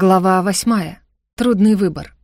Глава восьмая. Трудный выбор.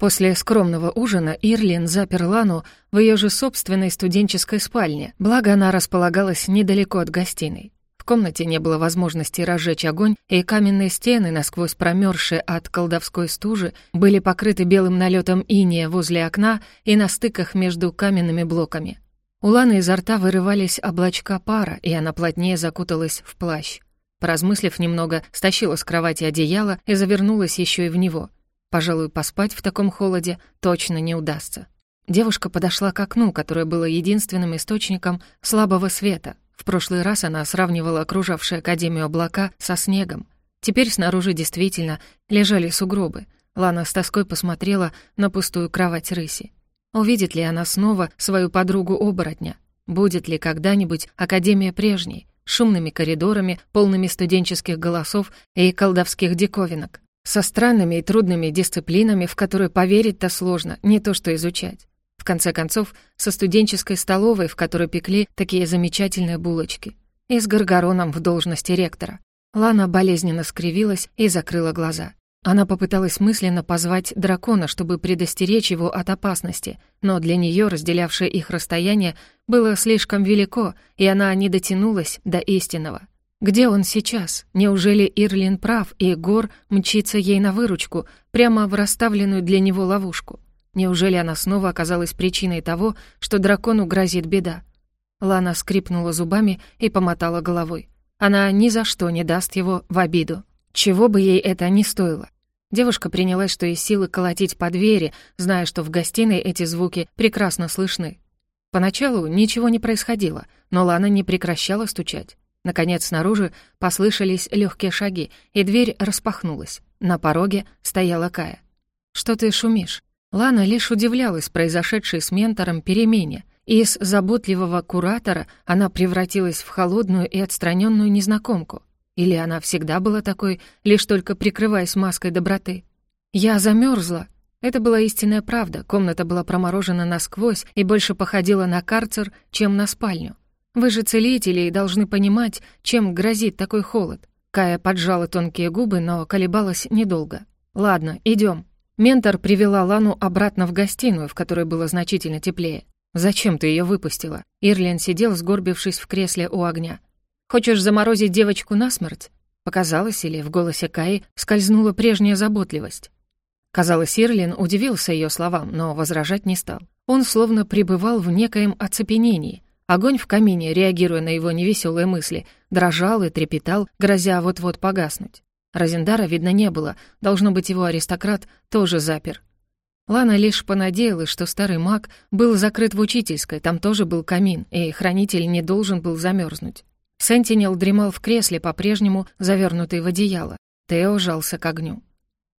После скромного ужина Ирлин запер Лану в ее же собственной студенческой спальне, благо она располагалась недалеко от гостиной. В комнате не было возможности разжечь огонь, и каменные стены, насквозь промерзшие от колдовской стужи, были покрыты белым налетом иния возле окна и на стыках между каменными блоками. У Ланы изо рта вырывались облачка пара, и она плотнее закуталась в плащ. Поразмыслив немного, стащила с кровати одеяло и завернулась еще и в него. Пожалуй, поспать в таком холоде точно не удастся. Девушка подошла к окну, которое было единственным источником слабого света. В прошлый раз она сравнивала окружавшие Академию облака со снегом. Теперь снаружи действительно лежали сугробы. Лана с тоской посмотрела на пустую кровать рыси. Увидит ли она снова свою подругу-оборотня? Будет ли когда-нибудь Академия прежней? Шумными коридорами, полными студенческих голосов и колдовских диковинок, со странными и трудными дисциплинами, в которые поверить-то сложно, не то что изучать. В конце концов, со студенческой столовой, в которой пекли такие замечательные булочки, и с Гаргароном в должности ректора. Лана болезненно скривилась и закрыла глаза. Она попыталась мысленно позвать дракона, чтобы предостеречь его от опасности, но для нее разделявшее их расстояние было слишком велико, и она не дотянулась до истинного. Где он сейчас? Неужели Ирлин прав, и Гор мчится ей на выручку, прямо в расставленную для него ловушку? Неужели она снова оказалась причиной того, что дракону грозит беда? Лана скрипнула зубами и помотала головой. Она ни за что не даст его в обиду. Чего бы ей это ни стоило. Девушка принялась, что из силы колотить по двери, зная, что в гостиной эти звуки прекрасно слышны. Поначалу ничего не происходило, но Лана не прекращала стучать. Наконец, снаружи послышались легкие шаги, и дверь распахнулась. На пороге стояла Кая. «Что ты шумишь?» Лана лишь удивлялась произошедшей с ментором перемене. Из заботливого куратора она превратилась в холодную и отстраненную незнакомку. Или она всегда была такой, лишь только прикрываясь маской доброты? «Я замерзла. Это была истинная правда. Комната была проморожена насквозь и больше походила на карцер, чем на спальню. Вы же целители и должны понимать, чем грозит такой холод. Кая поджала тонкие губы, но колебалась недолго. «Ладно, идем. Ментор привела Лану обратно в гостиную, в которой было значительно теплее. «Зачем ты ее выпустила?» Ирлин сидел, сгорбившись в кресле у огня. Хочешь заморозить девочку насмерть?» Показалось, или в голосе Каи скользнула прежняя заботливость. Казалось, Ирлин удивился ее словам, но возражать не стал. Он словно пребывал в некоем оцепенении. Огонь в камине, реагируя на его невеселые мысли, дрожал и трепетал, грозя вот-вот погаснуть. Розендара видно не было, должно быть, его аристократ тоже запер. Лана лишь понадеялась, что старый маг был закрыт в учительской, там тоже был камин, и хранитель не должен был замерзнуть. Сентинел дремал в кресле, по-прежнему завернутый в одеяло. Тео жался к огню.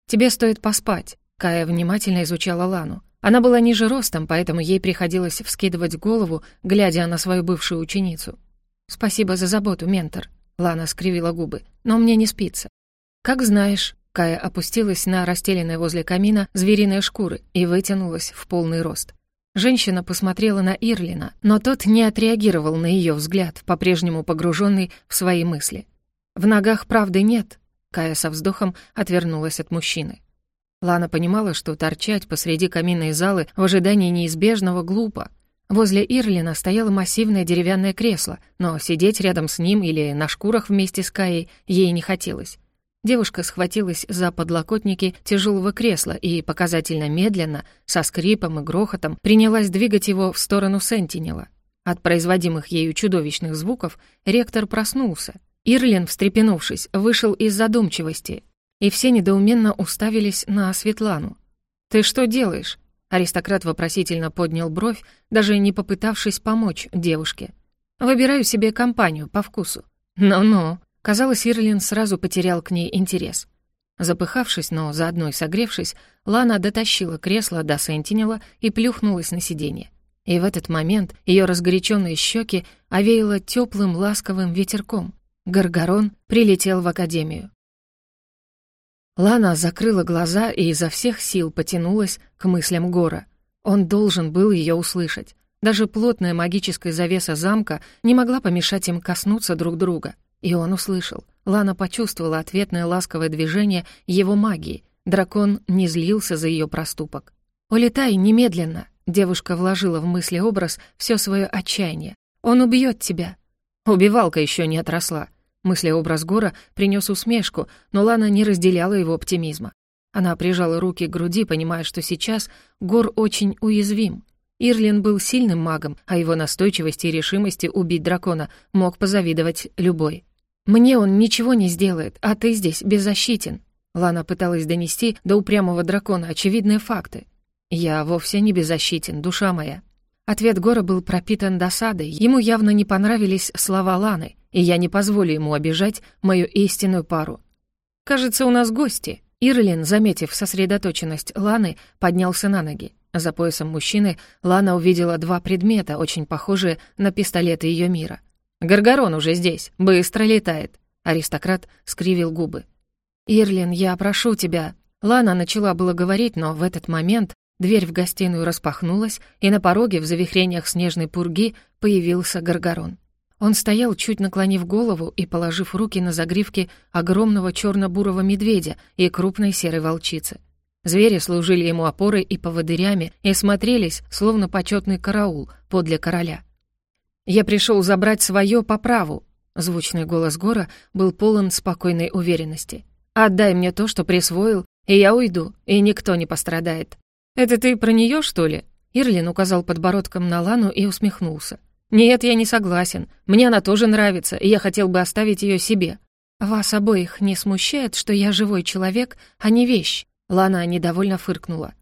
«Тебе стоит поспать», — Кая внимательно изучала Лану. Она была ниже ростом, поэтому ей приходилось вскидывать голову, глядя на свою бывшую ученицу. «Спасибо за заботу, ментор», — Лана скривила губы, «но мне не спится». «Как знаешь», — Кая опустилась на расстеленные возле камина звериные шкуры и вытянулась в полный рост. Женщина посмотрела на Ирлина, но тот не отреагировал на ее взгляд, по-прежнему погруженный в свои мысли. «В ногах правды нет», — Кая со вздохом отвернулась от мужчины. Лана понимала, что торчать посреди каминной залы в ожидании неизбежного глупо. Возле Ирлина стояло массивное деревянное кресло, но сидеть рядом с ним или на шкурах вместе с Каей ей не хотелось. Девушка схватилась за подлокотники тяжелого кресла и показательно медленно, со скрипом и грохотом, принялась двигать его в сторону Сентинела. От производимых ею чудовищных звуков ректор проснулся. Ирлин, встрепенувшись, вышел из задумчивости, и все недоуменно уставились на Светлану. «Ты что делаешь?» Аристократ вопросительно поднял бровь, даже не попытавшись помочь девушке. «Выбираю себе компанию по вкусу». «Ну-ну», Казалось, Ирлин сразу потерял к ней интерес. Запыхавшись, но заодно и согревшись, Лана дотащила кресло до Сентинела и плюхнулась на сиденье. И в этот момент ее разгоряченные щеки овеяло теплым ласковым ветерком. Гаргарон прилетел в академию. Лана закрыла глаза и изо всех сил потянулась к мыслям Гора. Он должен был ее услышать. Даже плотная магическая завеса замка не могла помешать им коснуться друг друга. И он услышал. Лана почувствовала ответное ласковое движение его магии. Дракон не злился за ее проступок. «Улетай немедленно!» Девушка вложила в мысли образ все свое отчаяние. «Он убьет тебя!» Убивалка еще не отросла. Мыслеобраз Гора принес усмешку, но Лана не разделяла его оптимизма. Она прижала руки к груди, понимая, что сейчас Гор очень уязвим. Ирлин был сильным магом, а его настойчивости и решимости убить дракона мог позавидовать любой. «Мне он ничего не сделает, а ты здесь беззащитен». Лана пыталась донести до упрямого дракона очевидные факты. «Я вовсе не беззащитен, душа моя». Ответ Гора был пропитан досадой, ему явно не понравились слова Ланы — и я не позволю ему обижать мою истинную пару. Кажется, у нас гости. Ирлин, заметив сосредоточенность Ланы, поднялся на ноги. За поясом мужчины Лана увидела два предмета, очень похожие на пистолеты ее мира. «Гаргарон уже здесь, быстро летает», — аристократ скривил губы. «Ирлин, я прошу тебя». Лана начала было говорить, но в этот момент дверь в гостиную распахнулась, и на пороге в завихрениях снежной пурги появился Гаргарон. Он стоял, чуть наклонив голову и положив руки на загривки огромного черно-бурого медведя и крупной серой волчицы. Звери служили ему опорой и поводырями и смотрелись, словно почетный караул подле короля. «Я пришел забрать свое по праву», — звучный голос Гора был полон спокойной уверенности. «Отдай мне то, что присвоил, и я уйду, и никто не пострадает». «Это ты про нее, что ли?» Ирлин указал подбородком на Лану и усмехнулся. «Нет, я не согласен. Мне она тоже нравится, и я хотел бы оставить ее себе». «Вас обоих не смущает, что я живой человек, а не вещь?» Лана недовольно фыркнула.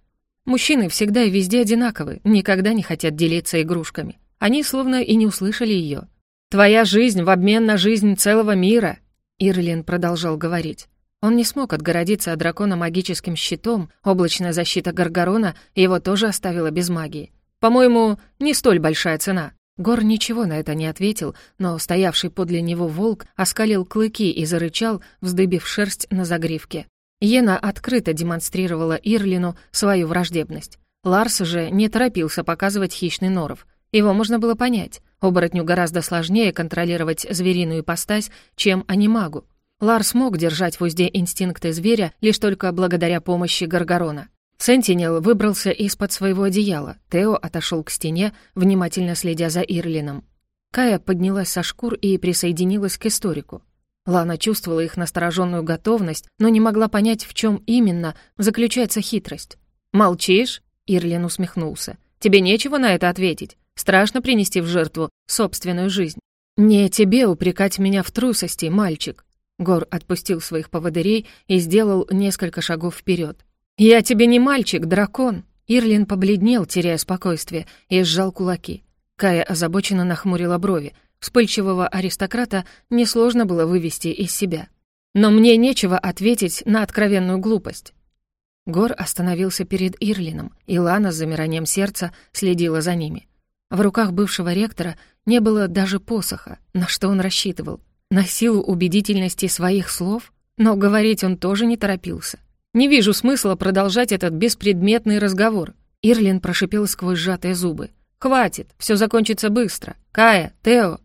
«Мужчины всегда и везде одинаковы, никогда не хотят делиться игрушками. Они словно и не услышали ее. «Твоя жизнь в обмен на жизнь целого мира!» Ирлин продолжал говорить. Он не смог отгородиться от дракона магическим щитом, облачная защита Гаргарона его тоже оставила без магии. «По-моему, не столь большая цена. Гор ничего на это не ответил, но стоявший подле него волк оскалил клыки и зарычал, вздыбив шерсть на загривке. Йена открыто демонстрировала Ирлину свою враждебность. Ларс же не торопился показывать хищный норов. Его можно было понять. Оборотню гораздо сложнее контролировать звериную ипостась, чем анимагу. Ларс мог держать в узде инстинкты зверя лишь только благодаря помощи Гаргарона. Сентинел выбрался из-под своего одеяла. Тео отошел к стене, внимательно следя за Ирлином. Кая поднялась со шкур и присоединилась к историку. Лана чувствовала их настороженную готовность, но не могла понять, в чем именно заключается хитрость. «Молчишь?» — Ирлин усмехнулся. «Тебе нечего на это ответить. Страшно принести в жертву собственную жизнь». «Не тебе упрекать меня в трусости, мальчик». Гор отпустил своих поводырей и сделал несколько шагов вперед. «Я тебе не мальчик, дракон!» Ирлин побледнел, теряя спокойствие, и сжал кулаки. Кая озабоченно нахмурила брови. Вспыльчивого аристократа несложно было вывести из себя. «Но мне нечего ответить на откровенную глупость». Гор остановился перед Ирлином, и Лана с замиранием сердца следила за ними. В руках бывшего ректора не было даже посоха, на что он рассчитывал. На силу убедительности своих слов? Но говорить он тоже не торопился. Не вижу смысла продолжать этот беспредметный разговор. Ирлин прошипел сквозь сжатые зубы. «Хватит, все закончится быстро. Кая, Тео».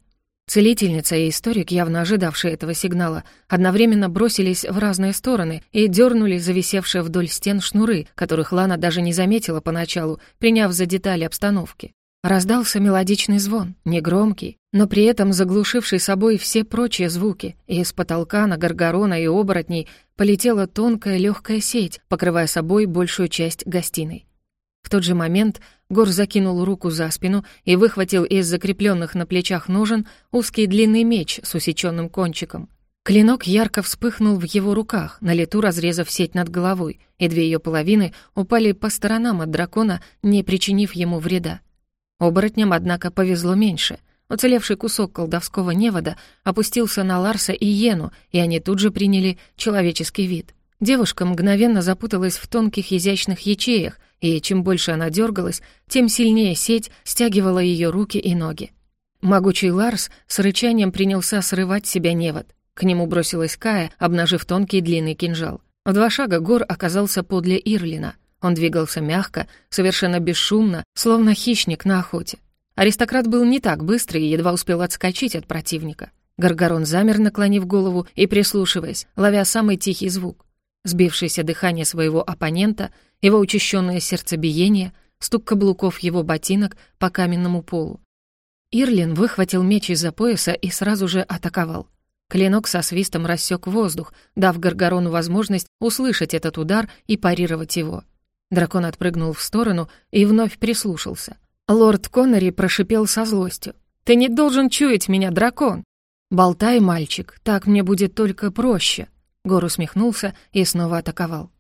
Целительница и историк, явно ожидавшие этого сигнала, одновременно бросились в разные стороны и дернули зависевшие вдоль стен шнуры, которых Лана даже не заметила поначалу, приняв за детали обстановки. Раздался мелодичный звон, негромкий, но при этом заглушивший собой все прочие звуки, и из потолка на горгорона и оборотней полетела тонкая легкая сеть, покрывая собой большую часть гостиной. В тот же момент Гор закинул руку за спину и выхватил из закрепленных на плечах ножен узкий длинный меч с усеченным кончиком. Клинок ярко вспыхнул в его руках, на лету разрезав сеть над головой, и две ее половины упали по сторонам от дракона, не причинив ему вреда. Оборотням, однако, повезло меньше. Уцелевший кусок колдовского невода опустился на Ларса и Йену, и они тут же приняли человеческий вид. Девушка мгновенно запуталась в тонких изящных ячеях, и чем больше она дергалась, тем сильнее сеть стягивала ее руки и ноги. Могучий Ларс с рычанием принялся срывать себя невод. К нему бросилась Кая, обнажив тонкий длинный кинжал. В два шага Гор оказался подле Ирлина — он двигался мягко, совершенно бесшумно, словно хищник на охоте. Аристократ был не так быстрый и едва успел отскочить от противника. Гаргарон замер, наклонив голову и прислушиваясь, ловя самый тихий звук. Сбившееся дыхание своего оппонента, его учащенное сердцебиение, стук каблуков его ботинок по каменному полу. Ирлин выхватил меч из-за пояса и сразу же атаковал. Клинок со свистом рассек воздух, дав Гаргарону возможность услышать этот удар и парировать его. Дракон отпрыгнул в сторону и вновь прислушался. Лорд Коннери прошипел со злостью. «Ты не должен чуять меня, дракон!» «Болтай, мальчик, так мне будет только проще». Гор усмехнулся и снова атаковал.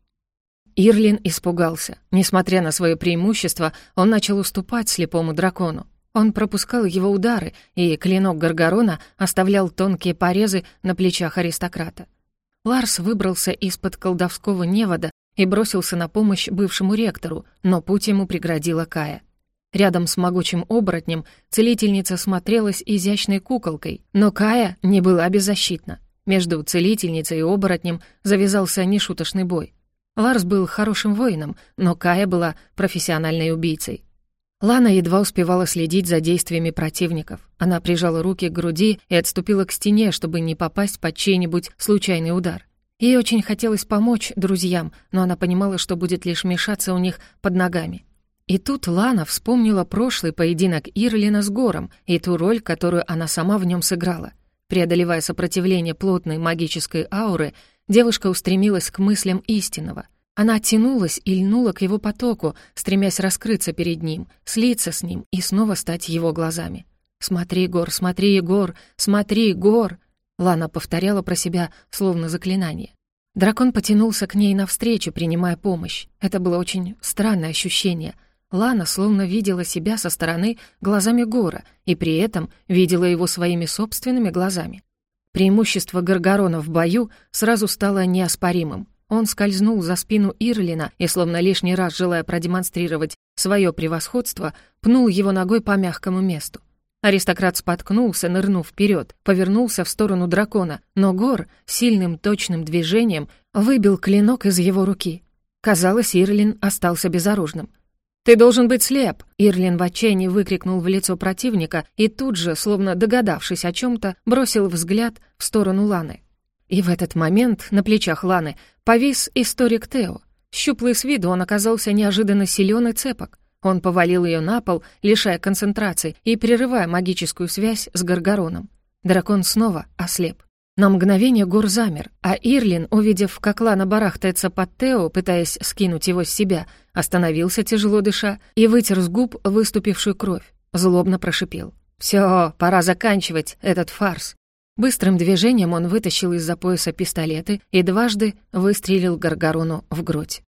Ирлин испугался. Несмотря на свое преимущество, он начал уступать слепому дракону. Он пропускал его удары, и клинок Гаргарона оставлял тонкие порезы на плечах аристократа. Ларс выбрался из-под колдовского невода и бросился на помощь бывшему ректору, но путь ему преградила Кая. Рядом с могучим оборотнем целительница смотрелась изящной куколкой, но Кая не была беззащитна. Между целительницей и оборотнем завязался нешуточный бой. Ларс был хорошим воином, но Кая была профессиональной убийцей. Лана едва успевала следить за действиями противников. Она прижала руки к груди и отступила к стене, чтобы не попасть под чей-нибудь случайный удар. Ей очень хотелось помочь друзьям, но она понимала, что будет лишь мешаться у них под ногами. И тут Лана вспомнила прошлый поединок Ирлина с Гором и ту роль, которую она сама в нем сыграла. Преодолевая сопротивление плотной магической ауры, девушка устремилась к мыслям истинного. Она тянулась и льнула к его потоку, стремясь раскрыться перед ним, слиться с ним и снова стать его глазами. «Смотри, Гор, смотри, Егор, смотри, Гор!» Лана повторяла про себя, словно заклинание. Дракон потянулся к ней навстречу, принимая помощь. Это было очень странное ощущение — Лана словно видела себя со стороны глазами Гора и при этом видела его своими собственными глазами. Преимущество Гаргарона в бою сразу стало неоспоримым. Он скользнул за спину Ирлина и, словно лишний раз желая продемонстрировать свое превосходство, пнул его ногой по мягкому месту. Аристократ споткнулся, нырнув вперед, повернулся в сторону дракона, но Гор сильным точным движением выбил клинок из его руки. Казалось, Ирлин остался безоружным. «Ты должен быть слеп!» Ирлин в отчаянии выкрикнул в лицо противника и тут же, словно догадавшись о чем-то, бросил взгляд в сторону Ланы. И в этот момент на плечах Ланы повис историк Тео. Щуплый с виду он оказался неожиданно силен и цепок. Он повалил ее на пол, лишая концентрации и прерывая магическую связь с Гаргароном. Дракон снова ослеп. На мгновение Гор замер, а Ирлин, увидев, как Лана барахтается под Тео, пытаясь скинуть его с себя, остановился, тяжело дыша, и вытер с губ выступившую кровь. Злобно прошипел. «Всё, пора заканчивать этот фарс». Быстрым движением он вытащил из-за пояса пистолеты и дважды выстрелил Гаргарону в грудь.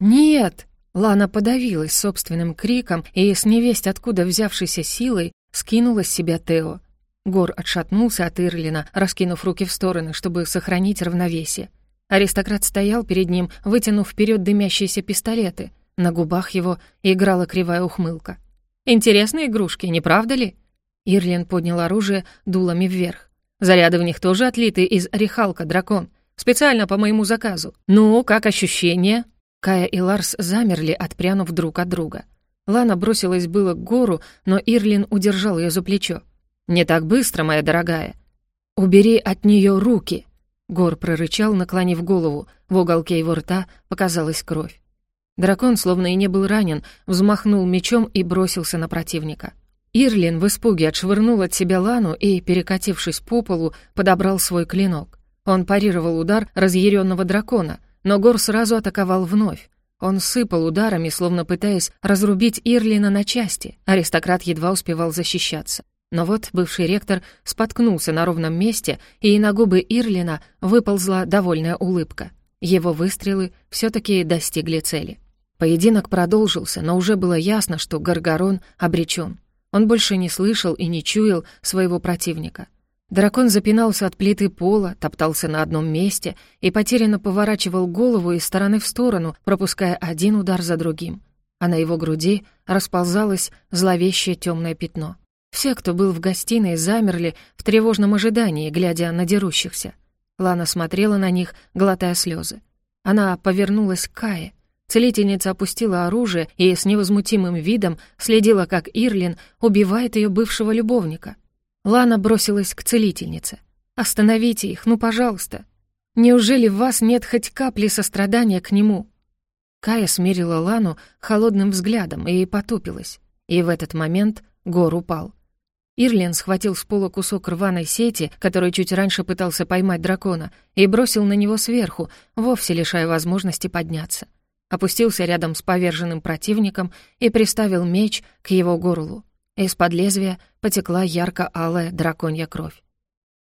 «Нет!» Лана подавилась собственным криком и с невесть откуда взявшейся силой скинула с себя Тео. Гор отшатнулся от Ирлина, раскинув руки в стороны, чтобы сохранить равновесие. Аристократ стоял перед ним, вытянув вперед дымящиеся пистолеты. На губах его играла кривая ухмылка. «Интересные игрушки, не правда ли?» Ирлин поднял оружие дулами вверх. «Заряды в них тоже отлиты из орехалка, дракон. Специально по моему заказу. Ну, как ощущения?» Кая и Ларс замерли, отпрянув друг от друга. Лана бросилась было к гору, но Ирлин удержал ее за плечо. «Не так быстро, моя дорогая». «Убери от нее руки!» Гор прорычал, наклонив голову. В уголке его рта показалась кровь. Дракон, словно и не был ранен, взмахнул мечом и бросился на противника. Ирлин в испуге отшвырнул от себя Лану и, перекатившись по полу, подобрал свой клинок. Он парировал удар разъяренного дракона, но Гор сразу атаковал вновь. Он сыпал ударами, словно пытаясь разрубить Ирлина на части. Аристократ едва успевал защищаться. Но вот бывший ректор споткнулся на ровном месте, и на губы Ирлина выползла довольная улыбка. Его выстрелы все таки достигли цели. Поединок продолжился, но уже было ясно, что Гаргарон обречен. Он больше не слышал и не чуял своего противника. Дракон запинался от плиты пола, топтался на одном месте и потерянно поворачивал голову из стороны в сторону, пропуская один удар за другим. А на его груди расползалось зловещее темное пятно. Все, кто был в гостиной, замерли в тревожном ожидании, глядя на дерущихся. Лана смотрела на них, глотая слезы. Она повернулась к Кае. Целительница опустила оружие и с невозмутимым видом следила, как Ирлин убивает ее бывшего любовника. Лана бросилась к целительнице. «Остановите их, ну, пожалуйста! Неужели в вас нет хоть капли сострадания к нему?» Кая смерила Лану холодным взглядом и потупилась. И в этот момент Гор упал. Ирлин схватил с пола кусок рваной сети, который чуть раньше пытался поймать дракона, и бросил на него сверху, вовсе лишая возможности подняться. Опустился рядом с поверженным противником и приставил меч к его горлу. Из-под лезвия потекла ярко-алая драконья кровь.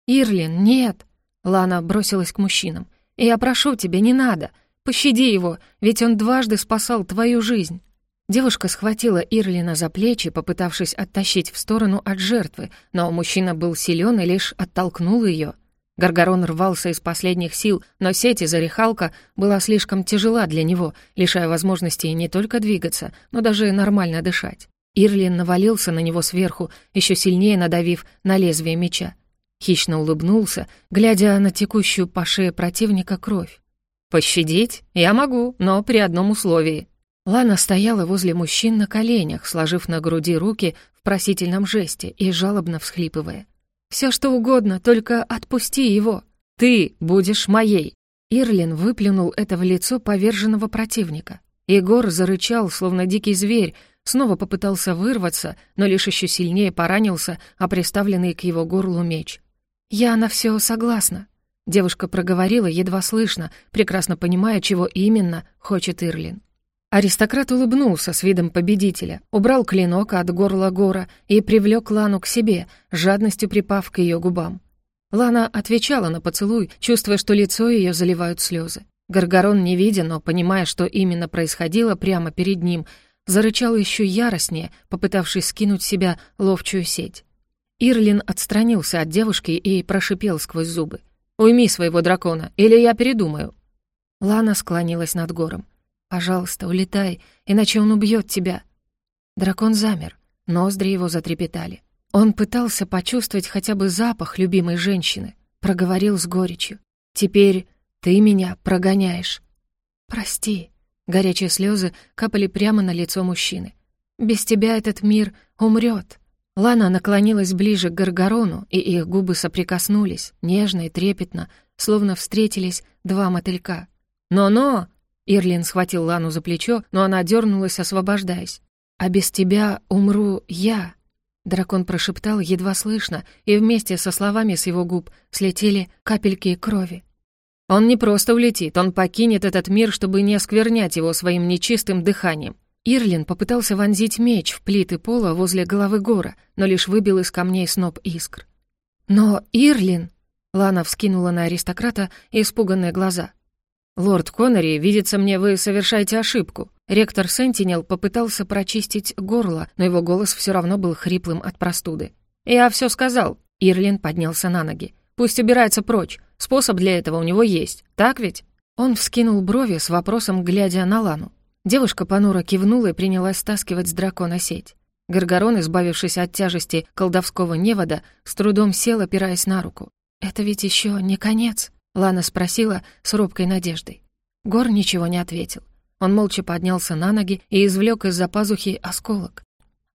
«Ирлин, нет!» Лана бросилась к мужчинам. «Я прошу тебя, не надо! Пощади его, ведь он дважды спасал твою жизнь!» Девушка схватила Ирлина за плечи, попытавшись оттащить в сторону от жертвы, но мужчина был силен и лишь оттолкнул ее. Гаргарон рвался из последних сил, но сеть из орехалка была слишком тяжела для него, лишая возможности не только двигаться, но даже нормально дышать. Ирлин навалился на него сверху, еще сильнее надавив на лезвие меча. Хищно улыбнулся, глядя на текущую по шее противника кровь. «Пощадить? Я могу, но при одном условии». Лана стояла возле мужчин на коленях, сложив на груди руки в просительном жесте и жалобно всхлипывая. «Все что угодно, только отпусти его. Ты будешь моей». Ирлин выплюнул это в лицо поверженного противника. Егор зарычал, словно дикий зверь, снова попытался вырваться, но лишь еще сильнее поранился, а приставленный к его горлу меч. «Я на все согласна», — девушка проговорила едва слышно, прекрасно понимая, чего именно хочет Ирлин. Аристократ улыбнулся с видом победителя, убрал клинок от горла гора и привлек Лану к себе, жадностью припав к ее губам. Лана отвечала на поцелуй, чувствуя, что лицо ее заливают слезы. Гаргарон, не видя, но понимая, что именно происходило прямо перед ним, зарычал еще яростнее, попытавшись скинуть себя ловчую сеть. Ирлин отстранился от девушки и прошипел сквозь зубы. «Уйми своего дракона, или я передумаю». Лана склонилась над гором. Пожалуйста, улетай, иначе он убьет тебя». Дракон замер, ноздри его затрепетали. Он пытался почувствовать хотя бы запах любимой женщины, проговорил с горечью. «Теперь ты меня прогоняешь». «Прости». Горячие слезы капали прямо на лицо мужчины. «Без тебя этот мир умрет. Лана наклонилась ближе к Гаргарону, и их губы соприкоснулись, нежно и трепетно, словно встретились два мотылька. «Но-но!» Ирлин схватил Лану за плечо, но она дернулась, освобождаясь. «А без тебя умру я!» Дракон прошептал едва слышно, и вместе со словами с его губ слетели капельки крови. «Он не просто улетит, он покинет этот мир, чтобы не осквернять его своим нечистым дыханием». Ирлин попытался вонзить меч в плиты пола возле головы Гора, но лишь выбил из камней сноп искр. «Но Ирлин...» Лана вскинула на аристократа испуганные глаза. «Лорд Коннери, видится мне, вы совершаете ошибку». Ректор Сентинел попытался прочистить горло, но его голос все равно был хриплым от простуды. «Я все сказал». Ирлин поднялся на ноги. «Пусть убирается прочь. Способ для этого у него есть. Так ведь?» Он вскинул брови с вопросом, глядя на Лану. Девушка понуро кивнула и принялась стаскивать с дракона сеть. Гаргорон, избавившись от тяжести колдовского невода, с трудом сел, опираясь на руку. «Это ведь еще не конец?» Лана спросила с робкой надеждой. Гор ничего не ответил. Он молча поднялся на ноги и извлек из-за пазухи осколок.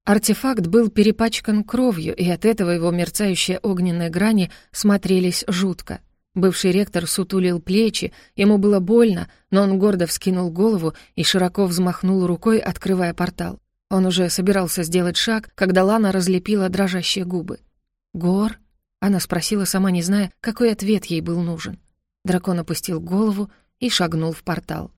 Артефакт был перепачкан кровью, и от этого его мерцающие огненные грани смотрелись жутко. Бывший ректор сутулил плечи, ему было больно, но он гордо вскинул голову и широко взмахнул рукой, открывая портал. Он уже собирался сделать шаг, когда Лана разлепила дрожащие губы. «Гор?» — она спросила, сама не зная, какой ответ ей был нужен. Дракон опустил голову и шагнул в портал.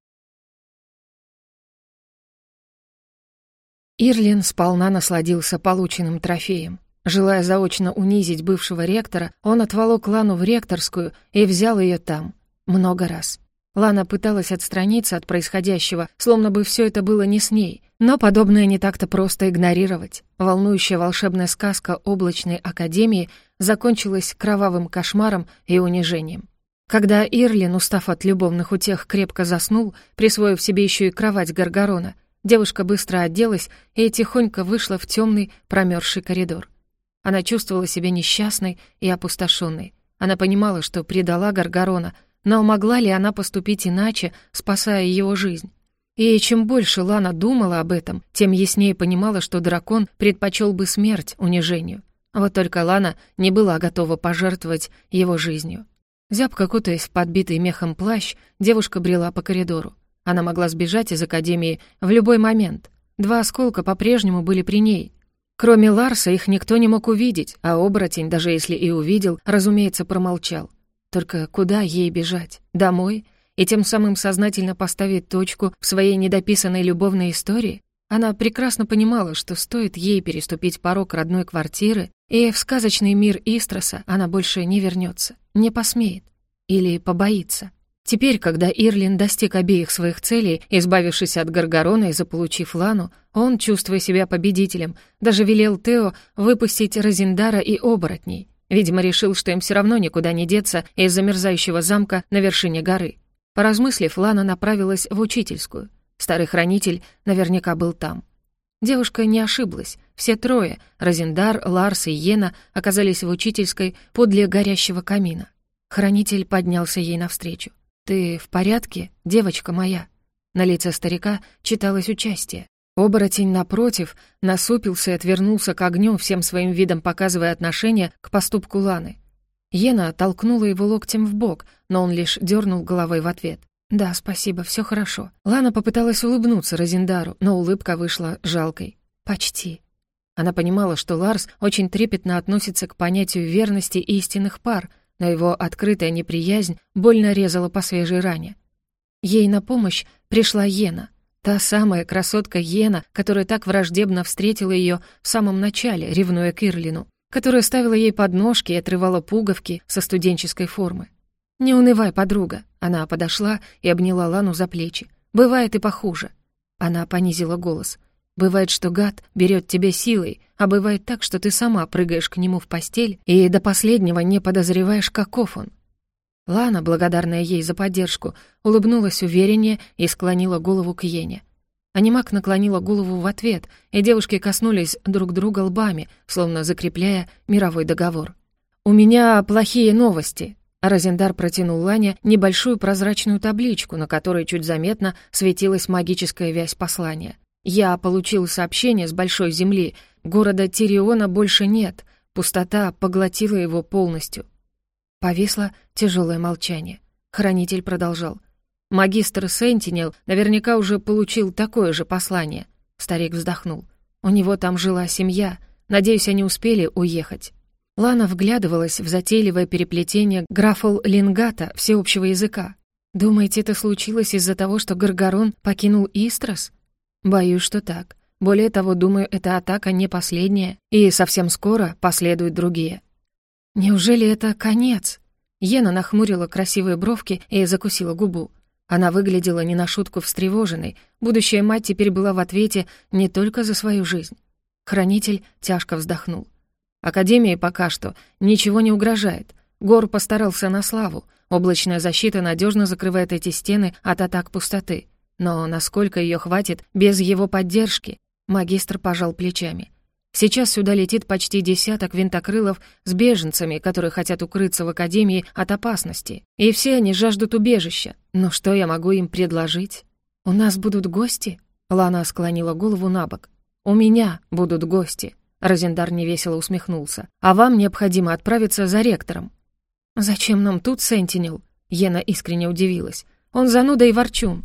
Ирлин сполна насладился полученным трофеем. Желая заочно унизить бывшего ректора, он отволок Лану в ректорскую и взял ее там. Много раз. Лана пыталась отстраниться от происходящего, словно бы все это было не с ней, но подобное не так-то просто игнорировать. Волнующая волшебная сказка облачной академии закончилась кровавым кошмаром и унижением. Когда Ирлин, устав от любовных утех, крепко заснул, присвоив себе еще и кровать Гаргарона, девушка быстро оделась и тихонько вышла в темный промерзший коридор. Она чувствовала себя несчастной и опустошенной. Она понимала, что предала Гаргарона, но могла ли она поступить иначе, спасая его жизнь? И чем больше Лана думала об этом, тем яснее понимала, что дракон предпочел бы смерть унижению. Вот только Лана не была готова пожертвовать его жизнью. Зябко кутаясь в подбитый мехом плащ, девушка брела по коридору. Она могла сбежать из академии в любой момент. Два осколка по-прежнему были при ней. Кроме Ларса их никто не мог увидеть, а оборотень, даже если и увидел, разумеется, промолчал. Только куда ей бежать? Домой? И тем самым сознательно поставить точку в своей недописанной любовной истории? Она прекрасно понимала, что стоит ей переступить порог родной квартиры, и в сказочный мир Истроса она больше не вернется, не посмеет или побоится. Теперь, когда Ирлин достиг обеих своих целей, избавившись от Гаргорона и заполучив Лану, он, чувствуя себя победителем, даже велел Тео выпустить Розиндара и оборотней. Видимо, решил, что им все равно никуда не деться из замерзающего замка на вершине горы. Поразмыслив, Лана направилась в учительскую. Старый хранитель наверняка был там. Девушка не ошиблась. Все трое — Розендар, Ларс и Йена — оказались в учительской подле горящего камина. Хранитель поднялся ей навстречу. «Ты в порядке, девочка моя?» На лице старика читалось участие. Оборотень, напротив, насупился и отвернулся к огню, всем своим видом показывая отношение к поступку Ланы. Йена толкнула его локтем в бок, но он лишь дернул головой в ответ. «Да, спасибо, все хорошо». Лана попыталась улыбнуться Розендару, но улыбка вышла жалкой. «Почти». Она понимала, что Ларс очень трепетно относится к понятию верности истинных пар, но его открытая неприязнь больно резала по свежей ране. Ей на помощь пришла Йена, та самая красотка Йена, которая так враждебно встретила ее в самом начале, ревнуя к Ирлину, которая ставила ей подножки и отрывала пуговки со студенческой формы. «Не унывай, подруга». Она подошла и обняла Лану за плечи. «Бывает и похуже». Она понизила голос. «Бывает, что гад берет тебя силой, а бывает так, что ты сама прыгаешь к нему в постель и до последнего не подозреваешь, каков он». Лана, благодарная ей за поддержку, улыбнулась увереннее и склонила голову к Йене. Анимак наклонила голову в ответ, и девушки коснулись друг друга лбами, словно закрепляя мировой договор. «У меня плохие новости», Розендар протянул Лане небольшую прозрачную табличку, на которой чуть заметно светилась магическая вязь послания. «Я получил сообщение с Большой Земли. Города Тириона больше нет. Пустота поглотила его полностью». Повисло тяжелое молчание. Хранитель продолжал. «Магистр Сентинел наверняка уже получил такое же послание». Старик вздохнул. «У него там жила семья. Надеюсь, они успели уехать». Лана вглядывалась в затейливое переплетение графол лингата всеобщего языка. «Думаете, это случилось из-за того, что Гаргарон покинул Истрос?» «Боюсь, что так. Более того, думаю, эта атака не последняя, и совсем скоро последуют другие». «Неужели это конец?» Ена нахмурила красивые бровки и закусила губу. Она выглядела не на шутку встревоженной. Будущая мать теперь была в ответе не только за свою жизнь. Хранитель тяжко вздохнул. Академии пока что ничего не угрожает. Гор постарался на славу. Облачная защита надежно закрывает эти стены от атак пустоты. Но насколько ее хватит без его поддержки? Магистр пожал плечами. Сейчас сюда летит почти десяток винтокрылов с беженцами, которые хотят укрыться в Академии от опасности. И все они жаждут убежища. Но что я могу им предложить? «У нас будут гости?» Лана склонила голову на бок. «У меня будут гости. Розендар невесело усмехнулся. «А вам необходимо отправиться за ректором». «Зачем нам тут Сентинел?» Ена искренне удивилась. «Он зануда и ворчун».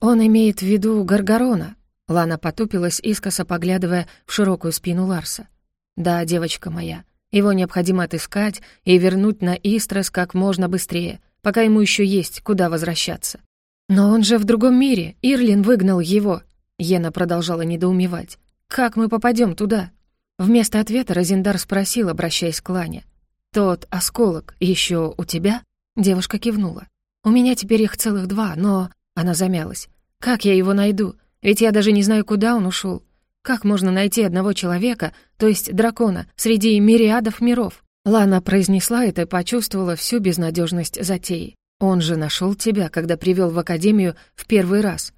«Он имеет в виду Гаргарона». Лана потупилась, искоса поглядывая в широкую спину Ларса. «Да, девочка моя, его необходимо отыскать и вернуть на Истрас как можно быстрее, пока ему еще есть куда возвращаться». «Но он же в другом мире, Ирлин выгнал его», — Ена продолжала недоумевать. «Как мы попадем туда?» Вместо ответа Розендар спросил, обращаясь к Лане. «Тот осколок еще у тебя?» Девушка кивнула. «У меня теперь их целых два, но...» Она замялась. «Как я его найду? Ведь я даже не знаю, куда он ушел. Как можно найти одного человека, то есть дракона, среди мириадов миров?» Лана произнесла это и почувствовала всю безнадежность затеи. «Он же нашел тебя, когда привел в Академию в первый раз».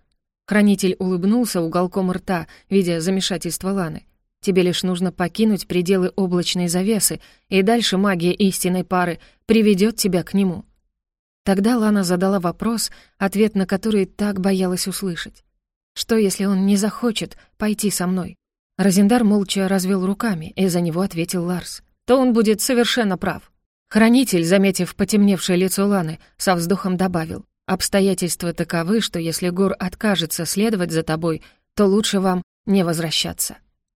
Хранитель улыбнулся уголком рта, видя замешательство Ланы. Тебе лишь нужно покинуть пределы облачной завесы, и дальше магия истинной пары приведет тебя к нему». Тогда Лана задала вопрос, ответ на который так боялась услышать. «Что, если он не захочет пойти со мной?» Розендар молча развел руками, и за него ответил Ларс. то он будет совершенно прав. Хранитель, заметив потемневшее лицо Ланы, со вздохом добавил. «Обстоятельства таковы, что если Гор откажется следовать за тобой, то лучше вам не возвращаться».